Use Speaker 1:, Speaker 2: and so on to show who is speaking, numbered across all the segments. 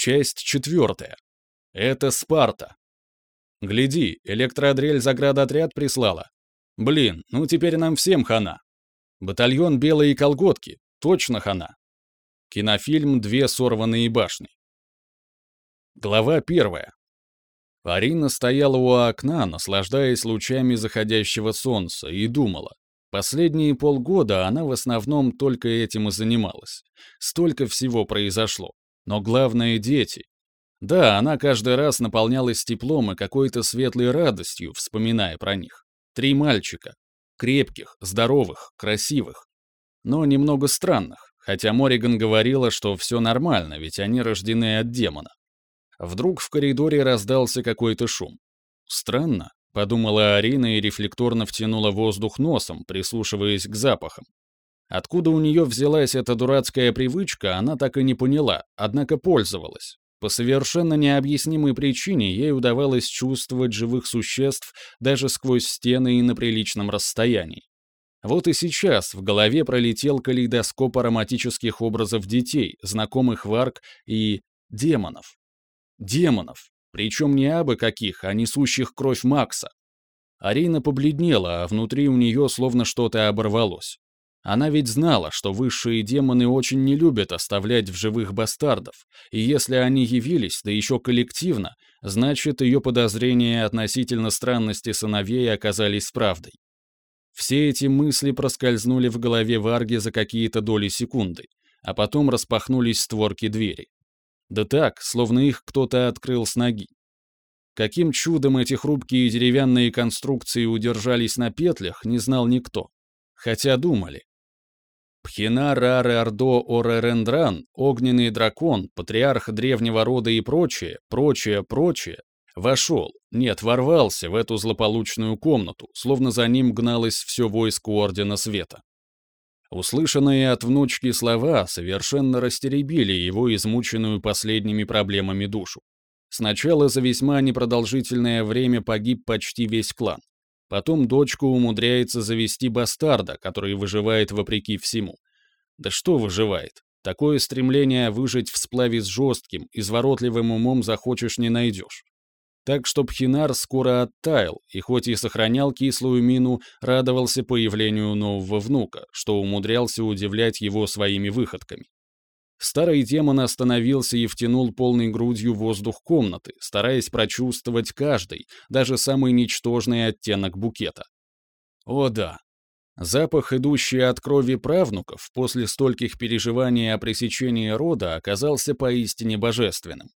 Speaker 1: Часть четвертая. Это Спарта. Гляди, электродрель заградотряд прислала. Блин, ну теперь нам всем хана. Батальон «Белые колготки». Точно хана. Кинофильм «Две сорванные башни». Глава первая. Арина стояла у окна, наслаждаясь лучами заходящего солнца, и думала. Последние полгода она в основном только этим и занималась. Столько всего произошло. Но главное — дети. Да, она каждый раз наполнялась теплом и какой-то светлой радостью, вспоминая про них. Три мальчика. Крепких, здоровых, красивых. Но немного странных, хотя Мориган говорила, что все нормально, ведь они рождены от демона. Вдруг в коридоре раздался какой-то шум. Странно, подумала Арина и рефлекторно втянула воздух носом, прислушиваясь к запахам. Откуда у нее взялась эта дурацкая привычка, она так и не поняла, однако пользовалась. По совершенно необъяснимой причине ей удавалось чувствовать живых существ даже сквозь стены и на приличном расстоянии. Вот и сейчас в голове пролетел калейдоскоп ароматических образов детей, знакомых варк и демонов. Демонов. Причем не абы каких, а несущих кровь Макса. Арина побледнела, а внутри у нее словно что-то оборвалось. Она ведь знала, что высшие демоны очень не любят оставлять в живых бастардов, и если они явились, да еще коллективно, значит, ее подозрения относительно странности сыновей оказались правдой. Все эти мысли проскользнули в голове Варги за какие-то доли секунды, а потом распахнулись створки двери. Да так, словно их кто-то открыл с ноги. Каким чудом эти хрупкие деревянные конструкции удержались на петлях, не знал никто. Хотя думали. Пхина Раре Ордо Оререндран, огненный дракон, патриарх древнего рода и прочее, прочее, прочее, вошел, нет, ворвался в эту злополучную комнату, словно за ним гналось все войско Ордена Света. Услышанные от внучки слова совершенно растеребили его измученную последними проблемами душу. Сначала за весьма непродолжительное время погиб почти весь клан. Потом дочку умудряется завести бастарда, который выживает вопреки всему. Да что выживает? Такое стремление выжить в сплаве с жестким, изворотливым умом захочешь не найдешь. Так что Пхинар скоро оттаял, и хоть и сохранял кислую мину, радовался появлению нового внука, что умудрялся удивлять его своими выходками. Старый демон остановился и втянул полной грудью воздух комнаты, стараясь прочувствовать каждый, даже самый ничтожный оттенок букета. О да, запах, идущий от крови правнуков после стольких переживаний о пресечении рода, оказался поистине божественным.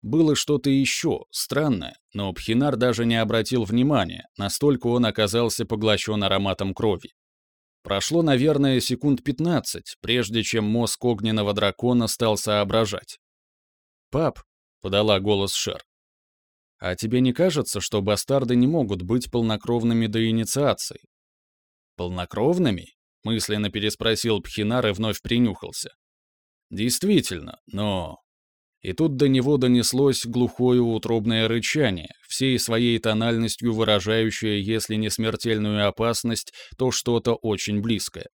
Speaker 1: Было что-то еще, странное, но Пхинар даже не обратил внимания, настолько он оказался поглощен ароматом крови. Прошло, наверное, секунд 15, прежде чем мозг огненного дракона стал соображать. «Пап», — подала голос Шер, — «а тебе не кажется, что бастарды не могут быть полнокровными до инициации?» «Полнокровными?» — мысленно переспросил Пхинар и вновь принюхался. «Действительно, но и тут до него донеслось глухое утробное рычание, всей своей тональностью выражающее, если не смертельную опасность, то что-то очень близкое.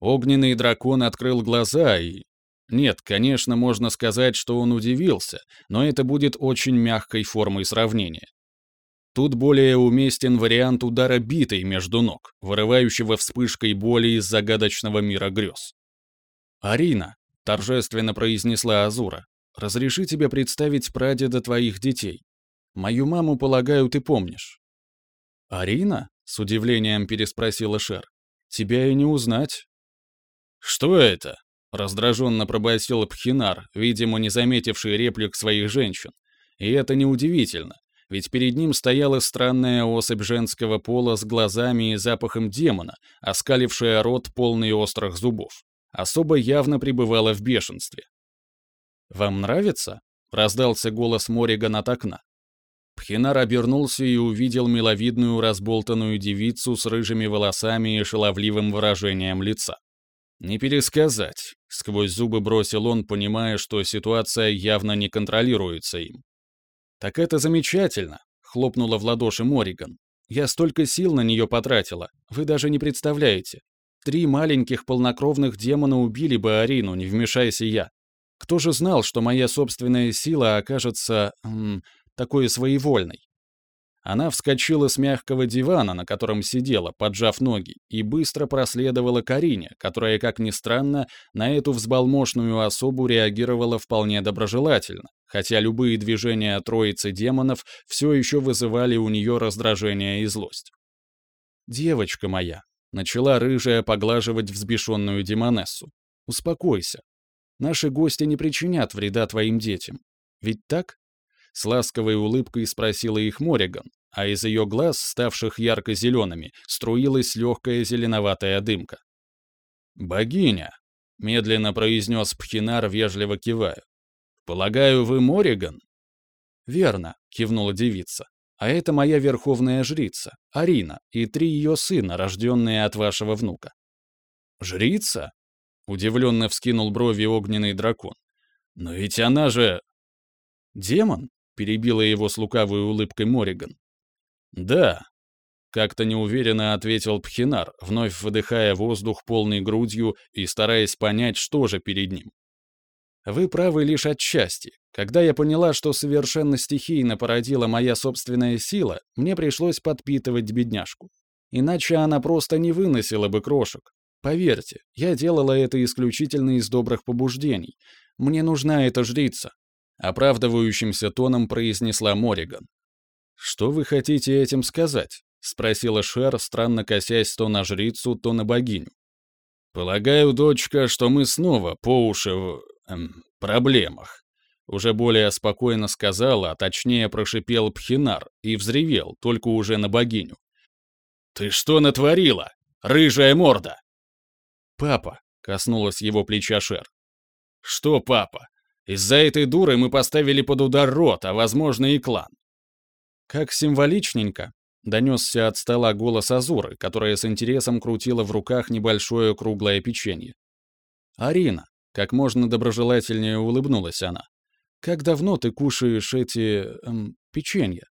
Speaker 1: Огненный дракон открыл глаза и... Нет, конечно, можно сказать, что он удивился, но это будет очень мягкой формой сравнения. Тут более уместен вариант удара битой между ног, вырывающего вспышкой боли из загадочного мира грез. «Арина», — торжественно произнесла Азура, Разреши тебе представить прадеда твоих детей. Мою маму, полагаю, ты помнишь». «Арина?» — с удивлением переспросила Шер. «Тебя и не узнать». «Что это?» — раздраженно пробасил Пхинар, видимо, не заметивший реплик своих женщин. И это неудивительно, ведь перед ним стояла странная особь женского пола с глазами и запахом демона, оскалившая рот полный острых зубов. Особо явно пребывала в бешенстве. «Вам нравится?» — раздался голос Мориган от окна. Пхинар обернулся и увидел миловидную разболтанную девицу с рыжими волосами и шаловливым выражением лица. «Не пересказать», — сквозь зубы бросил он, понимая, что ситуация явно не контролируется им. «Так это замечательно», — хлопнула в ладоши Мориган. «Я столько сил на нее потратила, вы даже не представляете. Три маленьких полнокровных демона убили бы Арину, не вмешайся я. Кто же знал, что моя собственная сила окажется м, такой своевольной? Она вскочила с мягкого дивана, на котором сидела, поджав ноги, и быстро проследовала к Арине, которая, как ни странно, на эту взбалмошную особу реагировала вполне доброжелательно, хотя любые движения троицы демонов все еще вызывали у нее раздражение и злость. «Девочка моя», — начала рыжая поглаживать взбешенную демонессу, — «успокойся. Наши гости не причинят вреда твоим детям. Ведь так?» С ласковой улыбкой спросила их Мориган, а из ее глаз, ставших ярко-зелеными, струилась легкая зеленоватая дымка. «Богиня», — медленно произнес Пхинар, вежливо кивая. «Полагаю, вы Мориган?» «Верно», — кивнула девица. «А это моя верховная жрица, Арина, и три ее сына, рожденные от вашего внука». «Жрица?» — удивленно вскинул брови огненный дракон. «Но ведь она же...» «Демон?» — перебила его с лукавой улыбкой Мориган. «Да», — как-то неуверенно ответил Пхинар, вновь выдыхая воздух полной грудью и стараясь понять, что же перед ним. «Вы правы лишь отчасти. Когда я поняла, что совершенно стихийно породила моя собственная сила, мне пришлось подпитывать бедняжку. Иначе она просто не выносила бы крошек. Поверьте, я делала это исключительно из добрых побуждений. Мне нужна эта жрица», — оправдывающимся тоном произнесла Мориган. «Что вы хотите этим сказать?» — спросила Шер, странно косясь то на жрицу, то на богиню. «Полагаю, дочка, что мы снова по уши в... Эм, проблемах», уже более спокойно сказала, а точнее прошипел Пхинар и взревел, только уже на богиню. «Ты что натворила? Рыжая морда!» «Папа», — коснулась его плеча Шер. «Что, папа? Из-за этой дуры мы поставили под удар рот, а, возможно, и клан. «Как символичненько!» — донесся от стола голос Азуры, которая с интересом крутила в руках небольшое круглое печенье. «Арина!» — как можно доброжелательнее улыбнулась она. «Как давно ты кушаешь эти... Эм, печенья?»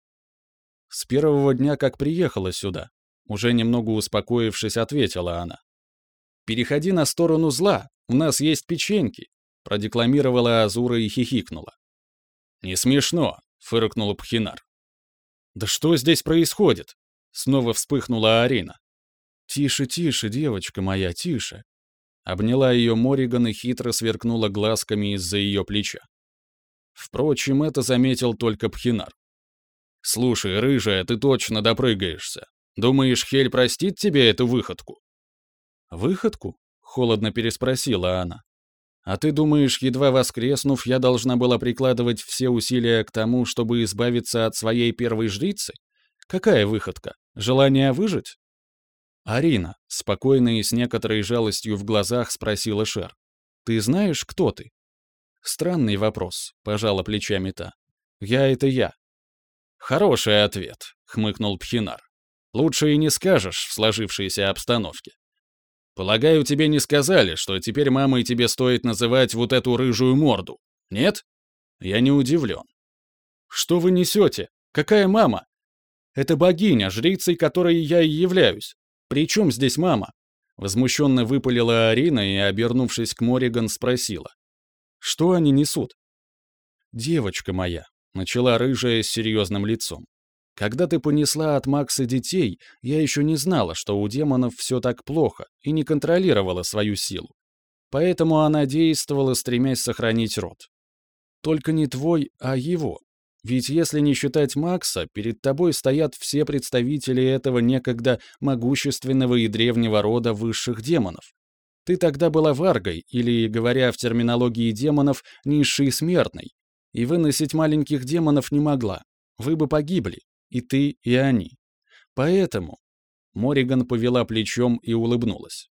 Speaker 1: «С первого дня, как приехала сюда», — уже немного успокоившись, ответила она. «Переходи на сторону зла, у нас есть печеньки», — продекламировала Азура и хихикнула. «Не смешно», — фыркнул Пхинар. «Да что здесь происходит?» Снова вспыхнула Арина. «Тише, тише, девочка моя, тише!» Обняла ее Мориган и хитро сверкнула глазками из-за ее плеча. Впрочем, это заметил только Пхинар. «Слушай, рыжая, ты точно допрыгаешься. Думаешь, Хель простит тебе эту выходку?» «Выходку?» — холодно переспросила она. А ты думаешь, едва воскреснув, я должна была прикладывать все усилия к тому, чтобы избавиться от своей первой жрицы? Какая выходка? Желание выжить? Арина, спокойно и с некоторой жалостью в глазах спросила Шер. Ты знаешь, кто ты? Странный вопрос, пожала плечами та. Я — это я. Хороший ответ, хмыкнул Пхинар. Лучше и не скажешь в сложившейся обстановке. Полагаю, тебе не сказали, что теперь мамой тебе стоит называть вот эту рыжую морду. Нет? Я не удивлен. Что вы несете? Какая мама? Это богиня, жрицей которой я и являюсь. При чем здесь мама? Возмущенно выпалила Арина и, обернувшись к Мориган, спросила. Что они несут? Девочка моя, начала рыжая с серьезным лицом. Когда ты понесла от Макса детей, я еще не знала, что у демонов все так плохо, и не контролировала свою силу. Поэтому она действовала, стремясь сохранить род. Только не твой, а его. Ведь если не считать Макса, перед тобой стоят все представители этого некогда могущественного и древнего рода высших демонов. Ты тогда была варгой, или, говоря в терминологии демонов, низшей смертной, и выносить маленьких демонов не могла. Вы бы погибли, и ты, и они. Поэтому...» Мориган повела плечом и улыбнулась.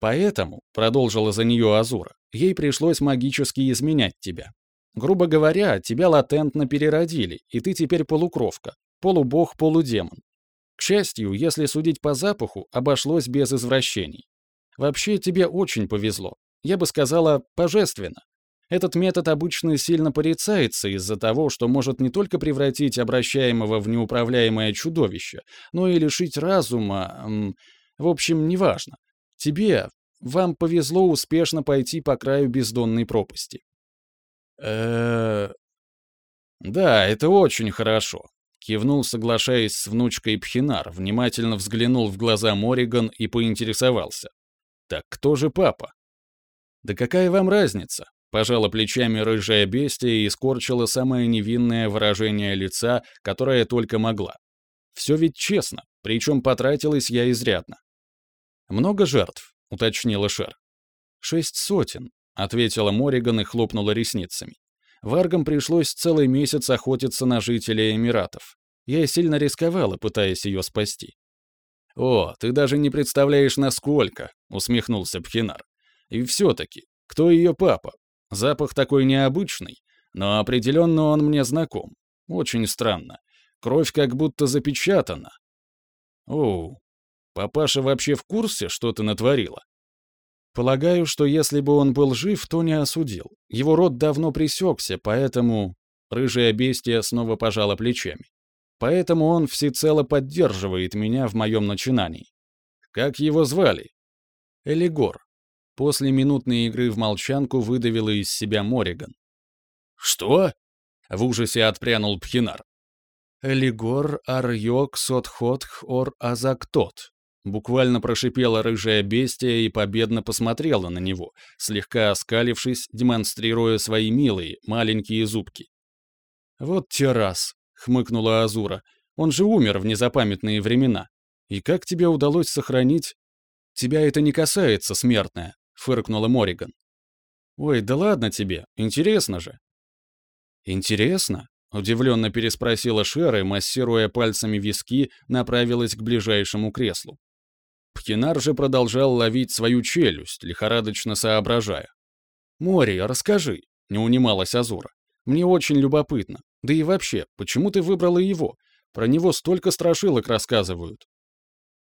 Speaker 1: «Поэтому», — продолжила за нее Азура, — «ей пришлось магически изменять тебя. Грубо говоря, тебя латентно переродили, и ты теперь полукровка, полубог, полудемон. К счастью, если судить по запаху, обошлось без извращений. Вообще, тебе очень повезло. Я бы сказала, божественно. Этот метод обычно сильно порицается из-за того, что может не только превратить обращаемого в неуправляемое чудовище, но и лишить разума... В общем, неважно. Тебе, вам повезло успешно пойти по краю бездонной пропасти. э Да, это очень хорошо. Кивнул, соглашаясь с внучкой Пхинар, внимательно взглянул в глаза Мориган и поинтересовался. «Так кто же папа?» «Да какая вам разница?» Пожала плечами рыжая бестия и скорчила самое невинное выражение лица, которое только могла. Все ведь честно, причем потратилась я изрядно. «Много жертв?» — уточнила Шер. «Шесть сотен», — ответила Мориган и хлопнула ресницами. Варгам пришлось целый месяц охотиться на жителей Эмиратов. Я сильно рисковала, пытаясь ее спасти. «О, ты даже не представляешь, насколько!» — усмехнулся Пхинар. «И все-таки, кто ее папа? Запах такой необычный, но определенно он мне знаком. Очень странно. Кровь как будто запечатана. Оу, папаша вообще в курсе, что ты натворила? Полагаю, что если бы он был жив, то не осудил. Его род давно пресекся, поэтому... Рыжая бестия снова пожала плечами. Поэтому он всецело поддерживает меня в моем начинании. Как его звали? Элигор. После минутной игры в молчанку выдавила из себя Мориган. «Что?» — в ужасе отпрянул Пхинар. «Элигор арьок сотхотх ор азактот», — буквально прошипела рыжая бестия и победно посмотрела на него, слегка оскалившись, демонстрируя свои милые, маленькие зубки. «Вот террас», — хмыкнула Азура, — «он же умер в незапамятные времена. И как тебе удалось сохранить...» «Тебя это не касается, смертная», фыркнула Мориган. «Ой, да ладно тебе, интересно же». «Интересно?» — удивленно переспросила Шер и, массируя пальцами виски, направилась к ближайшему креслу. Пхинар же продолжал ловить свою челюсть, лихорадочно соображая. «Мори, расскажи», — не унималась Азура. «Мне очень любопытно. Да и вообще, почему ты выбрала его? Про него столько страшилок рассказывают».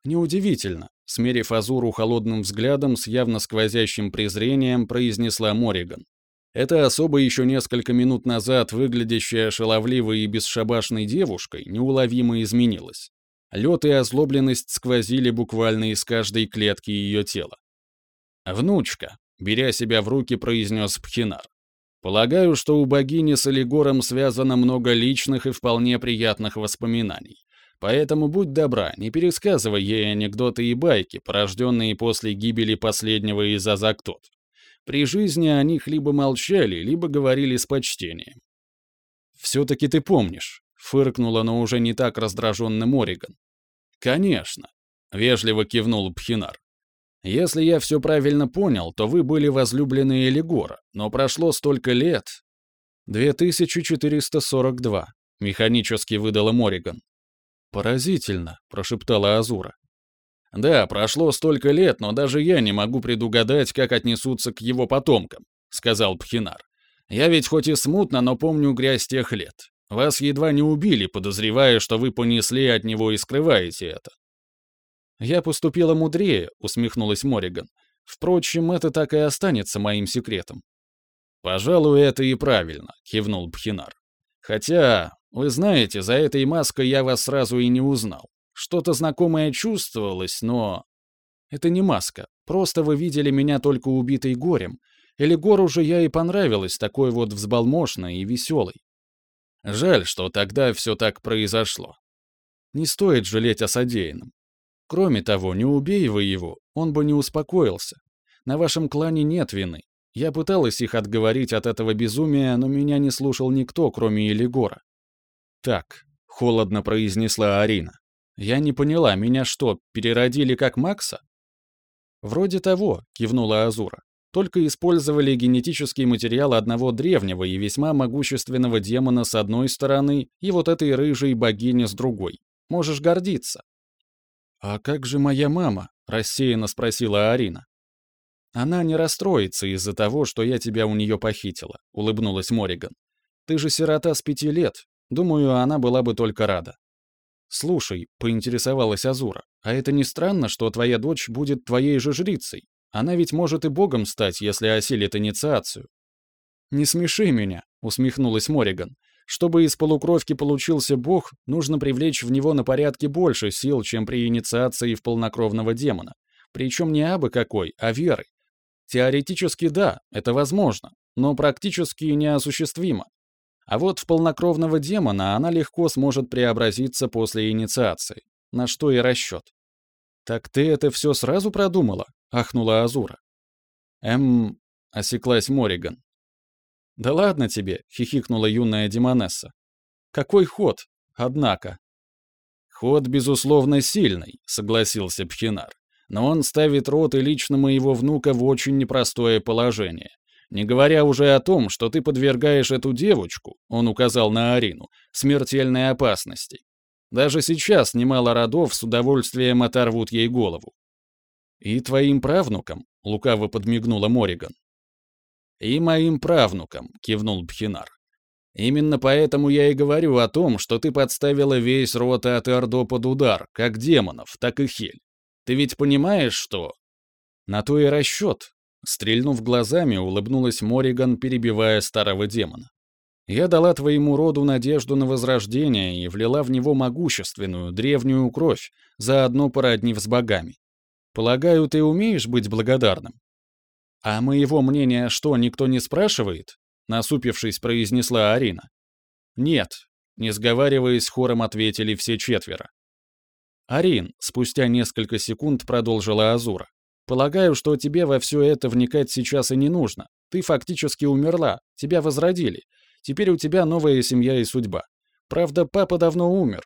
Speaker 1: «Неудивительно», — смерив Азуру холодным взглядом с явно сквозящим презрением, произнесла Мориган. Эта особа еще несколько минут назад выглядящая шаловливой и бесшабашной девушкой неуловимо изменилась. Лед и озлобленность сквозили буквально из каждой клетки ее тела. «Внучка», — беря себя в руки, произнес Пхинар. «Полагаю, что у богини с Олигором связано много личных и вполне приятных воспоминаний. Поэтому будь добра, не пересказывай ей анекдоты и байки, порожденные после гибели последнего из Азактот. При жизни о них либо молчали, либо говорили с почтением. «Все-таки ты помнишь», — фыркнула, но уже не так раздраженно Мориган. «Конечно», — вежливо кивнул Пхинар. «Если я все правильно понял, то вы были возлюблены Элигора, но прошло столько лет...» «2442», — механически выдала Мориган. «Поразительно», — прошептала Азура. «Да, прошло столько лет, но даже я не могу предугадать, как отнесутся к его потомкам», — сказал Пхинар. «Я ведь хоть и смутно, но помню грязь тех лет. Вас едва не убили, подозревая, что вы понесли от него и скрываете это». «Я поступила мудрее», — усмехнулась Мориган. «Впрочем, это так и останется моим секретом». «Пожалуй, это и правильно», — кивнул Пхинар. «Хотя, вы знаете, за этой маской я вас сразу и не узнал. Что-то знакомое чувствовалось, но... Это не маска. Просто вы видели меня только убитой горем. Или гору же я и понравилась, такой вот взбалмошной и веселой. Жаль, что тогда все так произошло. Не стоит жалеть о содеянном. Кроме того, не убей вы его, он бы не успокоился. На вашем клане нет вины. Я пыталась их отговорить от этого безумия, но меня не слушал никто, кроме Элигора. «Так», — холодно произнесла Арина. «Я не поняла, меня что, переродили как Макса?» «Вроде того», — кивнула Азура. «Только использовали генетический материал одного древнего и весьма могущественного демона с одной стороны и вот этой рыжей богини с другой. Можешь гордиться». «А как же моя мама?» — рассеянно спросила Арина. «Она не расстроится из-за того, что я тебя у нее похитила», — улыбнулась Мориган. «Ты же сирота с пяти лет, Думаю, она была бы только рада. «Слушай», — поинтересовалась Азура, «а это не странно, что твоя дочь будет твоей же жрицей? Она ведь может и богом стать, если осилит инициацию». «Не смеши меня», — усмехнулась Мориган. «Чтобы из полукровки получился бог, нужно привлечь в него на порядке больше сил, чем при инициации в полнокровного демона. Причем не абы какой, а веры. Теоретически да, это возможно, но практически неосуществима. А вот в полнокровного демона она легко сможет преобразиться после инициации, на что и расчет. «Так ты это все сразу продумала?» — ахнула Азура. «Эм...» — осеклась Мориган. «Да ладно тебе», — хихикнула юная демонесса. «Какой ход, однако?» «Ход, безусловно, сильный», — согласился Пхинар. «Но он ставит рот и лично моего внука в очень непростое положение. Не говоря уже о том, что ты подвергаешь эту девочку, он указал на Арину, смертельной опасности. Даже сейчас немало родов с удовольствием оторвут ей голову. И твоим правнукам, лукаво подмигнула Мориган. И моим правнукам, кивнул Бхинар. Именно поэтому я и говорю о том, что ты подставила весь род от под удар, как демонов, так и Хель. Ты ведь понимаешь, что... На то и расчет, Стрельнув глазами, улыбнулась Мориган, перебивая старого демона. «Я дала твоему роду надежду на возрождение и влила в него могущественную, древнюю кровь, заодно породнив с богами. Полагаю, ты умеешь быть благодарным?» «А моего мнения что, никто не спрашивает?» насупившись, произнесла Арина. «Нет», — не сговариваясь, хором ответили все четверо. «Арин», — спустя несколько секунд продолжила Азура. Полагаю, что тебе во все это вникать сейчас и не нужно. Ты фактически умерла, тебя возродили. Теперь у тебя новая семья и судьба. Правда, папа давно умер.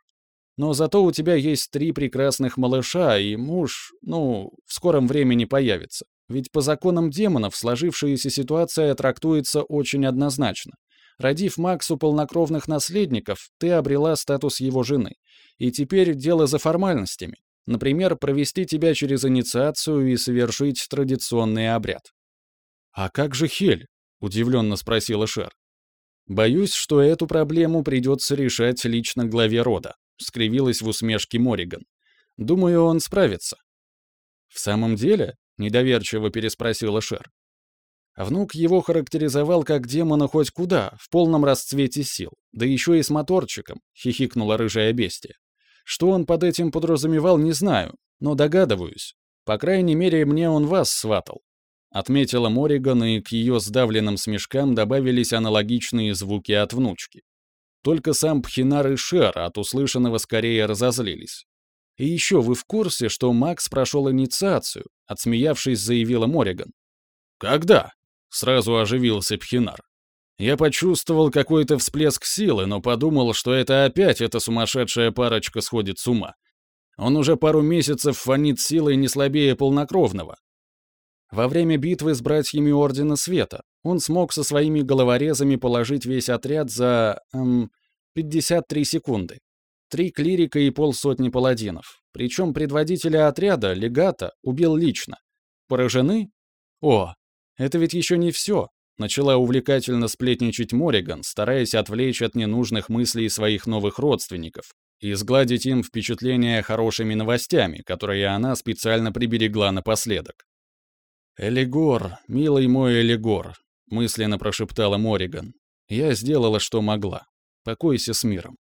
Speaker 1: Но зато у тебя есть три прекрасных малыша, и муж, ну, в скором времени появится. Ведь по законам демонов сложившаяся ситуация трактуется очень однозначно. Родив Максу полнокровных наследников, ты обрела статус его жены. И теперь дело за формальностями. Например, провести тебя через инициацию и совершить традиционный обряд. «А как же Хель?» — удивленно спросила Шер. «Боюсь, что эту проблему придется решать лично главе рода», — скривилась в усмешке Мориган. «Думаю, он справится». «В самом деле?» — недоверчиво переспросила Шер. Внук его характеризовал как демона хоть куда, в полном расцвете сил, да еще и с моторчиком, хихикнула рыжая бестия. Что он под этим подразумевал, не знаю, но догадываюсь. По крайней мере, мне он вас сватал. Отметила Мориган, и к ее сдавленным смешкам добавились аналогичные звуки от внучки. Только сам Пхинар и Шер от услышанного скорее разозлились. «И еще вы в курсе, что Макс прошел инициацию?» Отсмеявшись, заявила Мориган. «Когда?» — сразу оживился Пхинар. Я почувствовал какой-то всплеск силы, но подумал, что это опять эта сумасшедшая парочка сходит с ума. Он уже пару месяцев фонит силой не слабее полнокровного. Во время битвы с братьями Ордена Света он смог со своими головорезами положить весь отряд за... Эм, 53 секунды. Три клирика и полсотни паладинов. Причем предводителя отряда, легата, убил лично. Поражены? О, это ведь еще не все. Начала увлекательно сплетничать Мориган, стараясь отвлечь от ненужных мыслей своих новых родственников и сгладить им впечатление хорошими новостями, которые она специально приберегла напоследок. «Элигор, милый мой Элигор», — мысленно прошептала Мориган. «Я сделала, что могла. Покойся с миром».